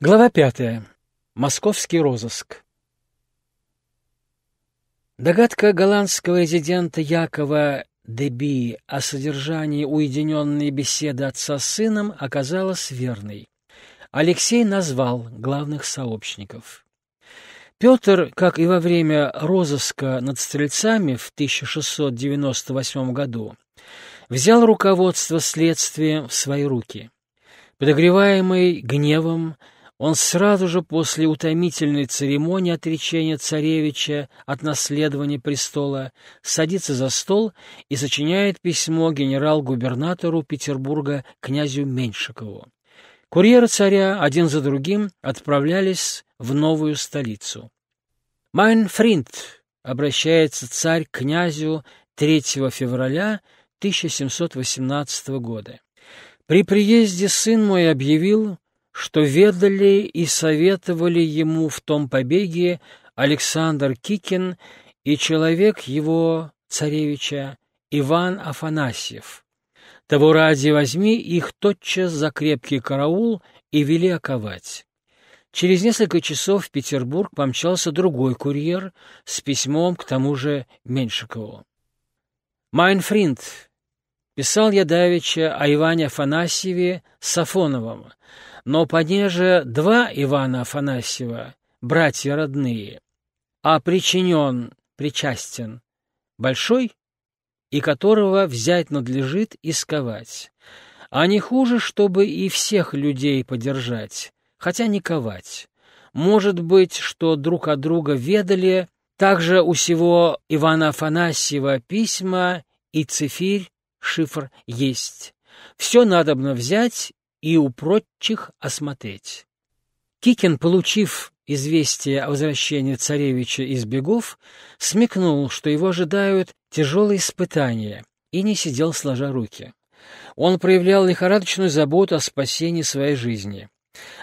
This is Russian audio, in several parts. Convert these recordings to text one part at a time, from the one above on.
Глава пятая. Московский розыск. Догадка голландского резидента Якова Деби о содержании уединенной беседы отца с сыном оказалась верной. Алексей назвал главных сообщников. Петр, как и во время розыска над стрельцами в 1698 году, взял руководство следствием в свои руки. Подогреваемый гневом, он сразу же после утомительной церемонии отречения царевича от наследования престола садится за стол и сочиняет письмо генерал-губернатору Петербурга князю Меньшикову. Курьеры царя один за другим отправлялись в новую столицу. «Майн фринд», — обращается царь к князю 3 февраля 1718 года. «При приезде сын мой объявил, что ведали и советовали ему в том побеге Александр Кикин и человек его, царевича, Иван Афанасьев. Того ради возьми их тотчас за крепкий караул и вели оковать. Через несколько часов в Петербург помчался другой курьер с письмом к тому же Меньшикову. «Майнфринд, писал я давеча о Иване Афанасьеве Сафоновом, но понеже два Ивана Афанасьева, братья родные, а причинен, причастен, большой, и которого взять надлежит и сковать. А не хуже, чтобы и всех людей подержать, хотя не ковать. Может быть, что друг от друга ведали, также у сего Ивана Афанасьева письма и цифирь, шифр есть. Все надобно взять и у прочих осмотреть. Кикин, получив известие о возвращении царевича из бегов, смекнул, что его ожидают тяжелые испытания, и не сидел сложа руки. Он проявлял лихорадочную заботу о спасении своей жизни.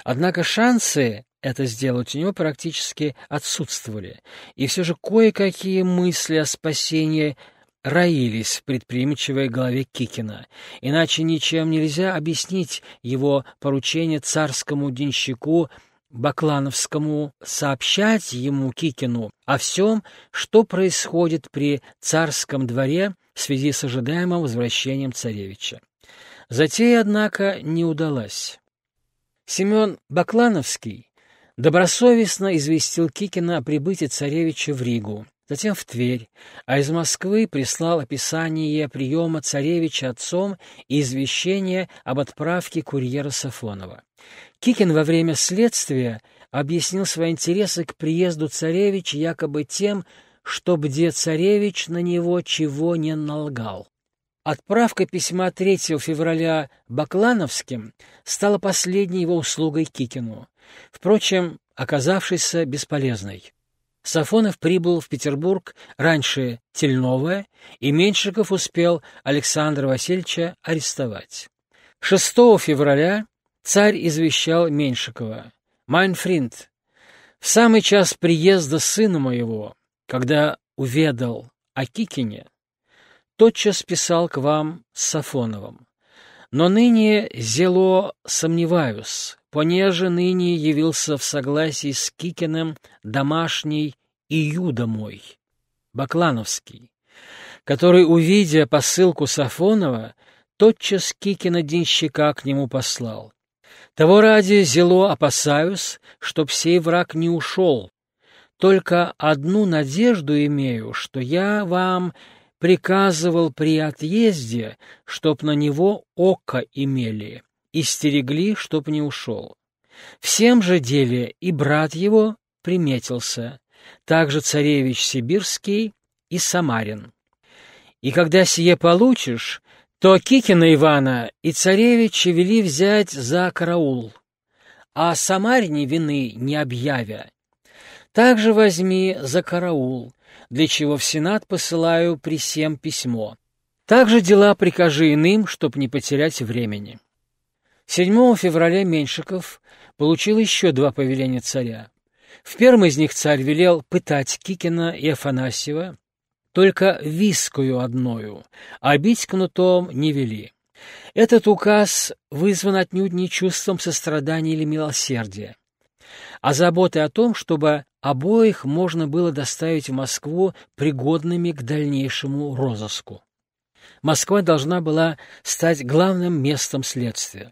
Однако шансы это сделать у него практически отсутствовали, и все же кое-какие мысли о спасении роились в предприимчивой голове Кикина, иначе ничем нельзя объяснить его поручение царскому денщику Баклановскому сообщать ему, Кикину, о всем, что происходит при царском дворе в связи с ожидаемым возвращением царевича. Затея, однако, не удалась. Семен Баклановский добросовестно известил Кикина о прибытии царевича в Ригу затем в Тверь, а из Москвы прислал описание приема царевича отцом и извещение об отправке курьера Сафонова. Кикин во время следствия объяснил свои интересы к приезду царевича якобы тем, что где царевич на него чего не налгал. Отправка письма 3 февраля Баклановским стала последней его услугой Кикину, впрочем, оказавшейся бесполезной. Сафонов прибыл в Петербург раньше Тельнова, и Меньшиков успел Александра Васильевича арестовать. 6 февраля царь извещал Меньшикова. «Майнфринд, в самый час приезда сына моего, когда уведал о Кикине, тотчас писал к вам с Сафоновым. Но ныне зело сомневаюсь, понеже ныне явился в согласии с Кикиным домашний Иуда мой, Баклановский, который, увидя посылку Сафонова, тотчас Кикина денщика к нему послал. Того ради зело опасаюсь, чтоб сей враг не ушел. Только одну надежду имею, что я вам приказывал при отъезде, чтоб на него око имели, и стерегли, чтоб не ушел. Всем же деле и брат его приметился, также царевич Сибирский и Самарин. И когда сие получишь, то Кикина Ивана и царевича вели взять за караул, а Самарине вины не объявя. Также возьми за караул, для чего в Сенат посылаю при всем письмо. Также дела прикажи иным, чтоб не потерять времени. 7 февраля Меньшиков получил еще два повеления царя. В первом из них царь велел пытать Кикина и Афанасьева, только вискую одною, а бить кнутом не вели. Этот указ вызван отнюдь не чувством сострадания или милосердия. а заботы о том, чтобы обоих можно было доставить в Москву пригодными к дальнейшему розыску. Москва должна была стать главным местом следствия.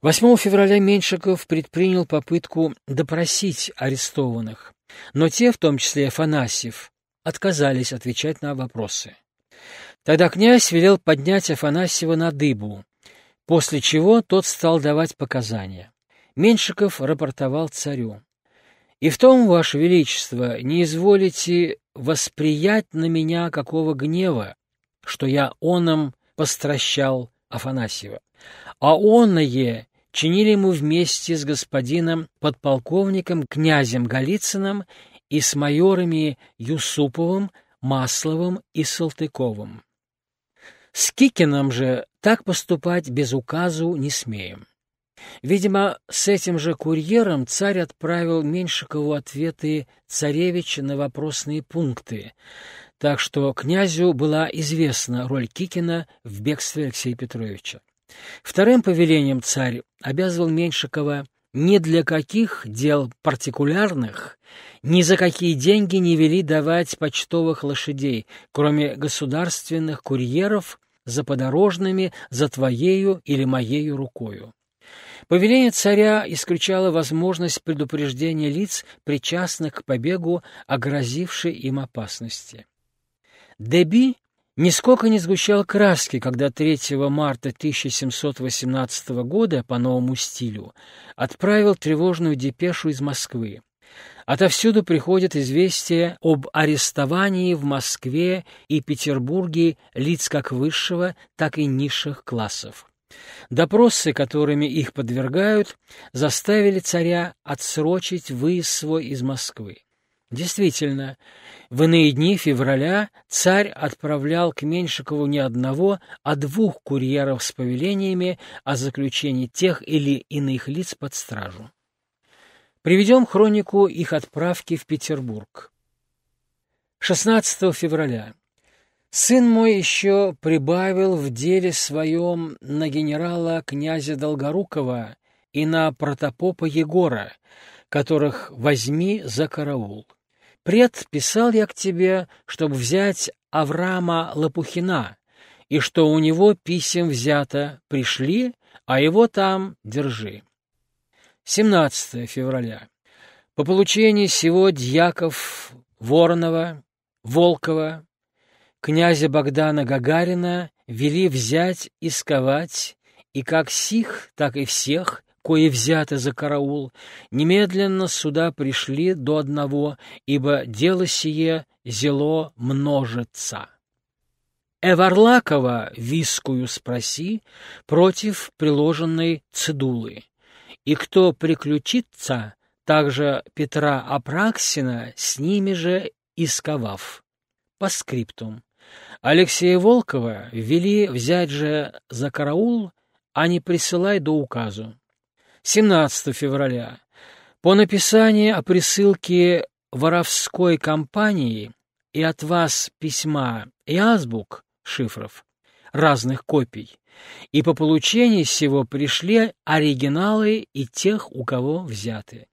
8 февраля Меньшиков предпринял попытку допросить арестованных, но те, в том числе Афанасьев, отказались отвечать на вопросы. Тогда князь велел поднять Афанасьева на дыбу, после чего тот стал давать показания. Меньшиков рапортовал царю. «И в том, Ваше Величество, не изволите восприять на меня какого гнева, что я оном постращал Афанасьева. А онное чинили мы вместе с господином подполковником князем Голицыным и с майорами Юсуповым, Масловым и Салтыковым. С Кикиным же так поступать без указу не смеем. Видимо, с этим же курьером царь отправил Меньшикову ответы царевича на вопросные пункты, так что князю была известна роль Кикина в бегстве Алексея Петровича. Вторым повелением царь обязывал Меньшикова ни для каких дел партикулярных, ни за какие деньги не вели давать почтовых лошадей, кроме государственных курьеров за подорожными, за твоею или моею рукою. Повеление царя исключало возможность предупреждения лиц, причастных к побегу, о грозившей им опасности. Деби нисколько не сгущал краски, когда 3 марта 1718 года по новому стилю отправил тревожную депешу из Москвы. Отовсюду приходят известия об арестовании в Москве и Петербурге лиц как высшего, так и низших классов. Допросы, которыми их подвергают, заставили царя отсрочить выезд свой из Москвы. Действительно, в иные дни февраля царь отправлял к Меньшикову не одного, а двух курьеров с повелениями о заключении тех или иных лиц под стражу. Приведем хронику их отправки в Петербург. 16 февраля. Сын мой еще прибавил в деле своем на генерала князя Долгорукова и на протопопа Егора, которых возьми за караул. Пред писал я к тебе, чтобы взять Авраама Лопухина, и что у него писем взято, пришли, а его там держи. 17 февраля. По получении сего дьяков Воронова, Волкова, князя Богдана Гагарина вели взять и сковать, и как сих, так и всех, кои взяты за караул, немедленно сюда пришли до одного, ибо дело сие зело множится. Эварлакова вискую спроси против приложенной цедулы, и кто приключится, также Петра Апраксина с ними же исковав. По скриптум. Алексея Волкова вели взять же за караул, а не присылай до указу. 17 февраля. По написанию о присылке воровской компании и от вас письма и азбук шифров разных копий, и по получении всего пришли оригиналы и тех, у кого взяты.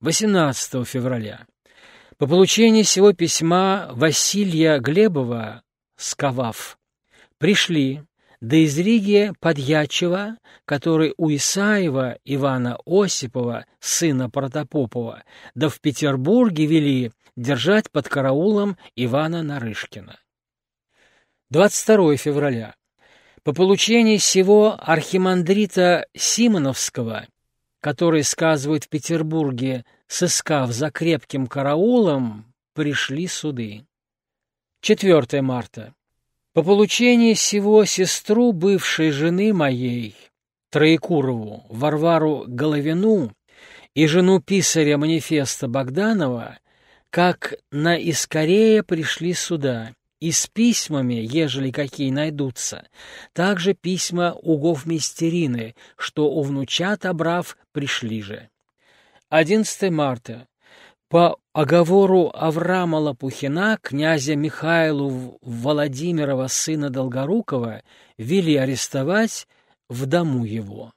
18 февраля. По получении всего письма Василия Глебова сковав. Пришли до из Риги Подьячева, который у Исаева Ивана Осипова, сына Протопопова, да в Петербурге вели держать под караулом Ивана Нарышкина. 22 февраля. По получении сего архимандрита Симоновского, который сказывает в Петербурге, сыскав за крепким караулом, пришли суды. 4 марта. По получении сего сестру бывшей жены моей, Троекурову, Варвару Головину и жену писаря манифеста Богданова, как на Искорея пришли сюда, и с письмами, ежели какие найдутся, также письма у Гофмистерины, что у внучат обрав пришли же. 11 марта. По оговору Авраама Лопухина, князя Михаилу Владимирова, сына Долгорукова, вели арестовать в дому его.